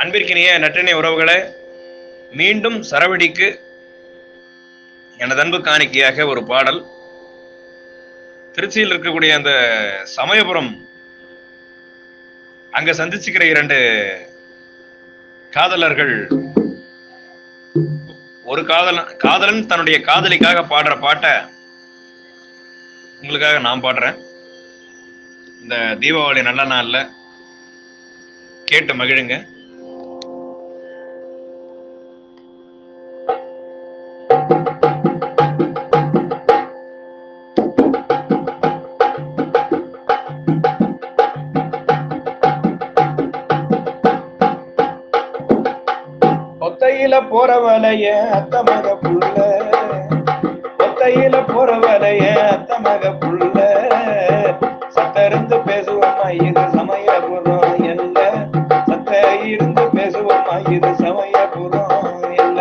அன்பிற்கினிய நற்றினை உறவுகளை மீண்டும் சரவடிக்கு எனது அன்பு காணிக்கையாக ஒரு பாடல். திருச்சியில் இருக்கக்கூடிய அந்த சமயபுரம் அங்க சந்திச்சுக்கிற இரண்டு காதலர்கள் ஒரு காதலன் காதலன் தன்னுடைய காதலிக்காக பாடுற பாட்டை உங்களுக்காக நான் பாடுறேன். இந்த தீபாவளி நல்ல நாளில் கேட்டு மகிழுங்க. ஒத்தையில போறவளைய அத்த புள்ள. ஒத்தையில போறவளைய அத்தமக புள்ள. சத்தருந்து பேசுவோமா இது சமய புறம் இல்ல சத்த இருந்து பேசுவோமா இது சமய புறம் இல்ல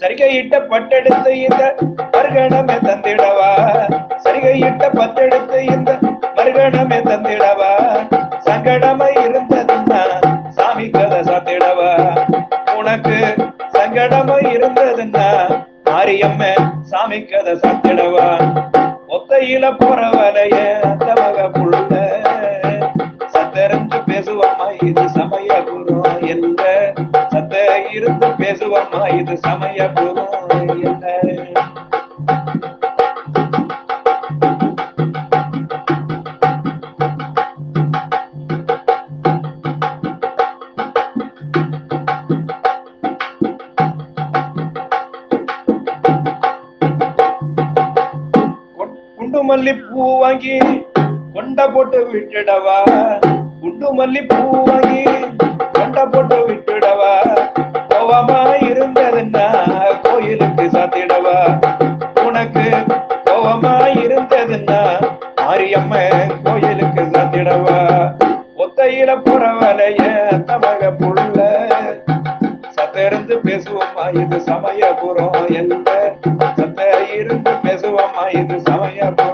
சரிகையிட்ட பட்டெடுத்து இந்த பர்கணமே தந்திடவா? சரிகையிட்ட பத்தெடுத்து இந்த மறுகணமே தந்திடவா சங்கடமா இருந்ததுன்னா சாமி கதை சாத்திடவா? உனக்கு சங்கடமா இருந்ததுன்னா மாரியம்ம சாமி கதை சாத்திடவா? ஒத்தையில போறவலைய அந்த மக புள்ள. சத்தறிஞ்சு பேசுவம்மா இது சமய குரு என்ற சத்த இருந்து பேசுவம்மா இது சமய குரு குண்டு மல்லி பூ வாங்கி கொண்ட போட்டு விட்டுடவா? குண்டு மல்லி பூ வாங்கி கொண்ட போட்டு விட்டுடவா? கோவமா இருந்ததுன்னா கோயிலுக்கு சாத்திடவா? உனக்கு கோவமா இருந்ததுன்னா மாரியம்ம கோயிலுக்கு சாத்திடவா? ஒத்தையில புறவலைய தமக புள்ள சத்திருந்து பேசுவோமா? இது சமயபுரம் என்ன சத்த இருந்து பேசுவோமா? இது சமயபுரம்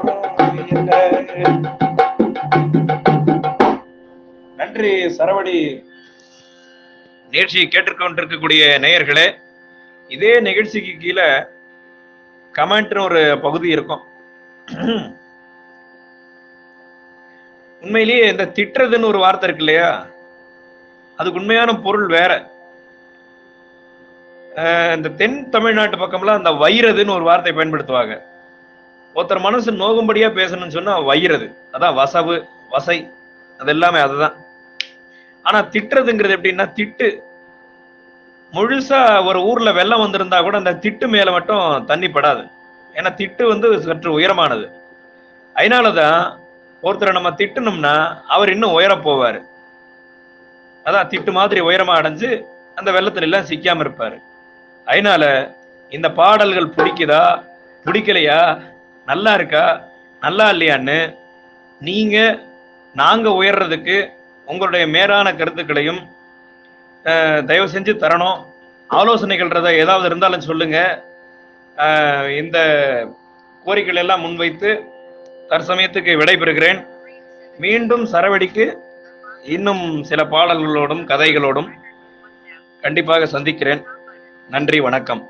நன்றி சரவடி. நிகழ்ச்சியை கேட்டுக்கொண்டிருக்கக்கூடிய நேயர்களே இதே நிகழ்ச்சிக்கு கீழே கமெண்ட்னு ஒரு பகுதி இருக்கும். உண்மையிலேயே இந்த திட்டுறதுன்னு ஒரு வார்த்தை இருக்கு இல்லையா? அதுக்கு உண்மையான பொருள் வேற. இந்த தென் தமிழ்நாட்டு பக்கம்லாம் அந்த வைரதுன்னு ஒரு வார்த்தை பயன்படுத்துவாங்க. ஒருத்தர் மனசு நோகும்படியா பேசணும்னு சொன்னா வைரது. அதான் வசவு வசை அது எல்லாமே அதுதான். ஆனா திட்டுறதுங்கிறது எப்படின்னா திட்டு. முழுசா ஒரு ஊர்ல வெள்ளம் வந்திருந்தா கூட அந்த திட்டு மேல மட்டும் தண்ணி படாது. ஏன்னா திட்டு வந்து சற்று உயரமானது. அதனாலதான் ஒருத்தரை நம்ம திட்டுனோம்னா அவர் இன்னும் உயர போவாரு. அதான் திட்டு மாதிரி உயரமா அடைஞ்சு அந்த வெள்ளத்துல எல்லாம் சிக்காம இருப்பாரு. அதனால இந்த பாடல்கள் பிடிக்குதா? பிடிக்கலையா? நல்லா இருக்கா? நல்லா இல்லையான்னு நீங்க நாங்க உயர்றதுக்கு உங்களுடைய மேலான கருத்துக்களையும் தயவு செஞ்சு தரணும். ஆலோசனைகள்ன்றத ஏதாவது இருந்தாலும் சொல்லுங்க. இந்த கோரிக்கைகள் எல்லாம் முன்வைத்து தற்சமயத்துக்கு விடைபெறுகிறேன். மீண்டும் சரவடிக்கு இன்னும் சில பாடல்களோடும் கதைகளோடும் கண்டிப்பாக சந்திக்கிறேன். நன்றி வணக்கம்.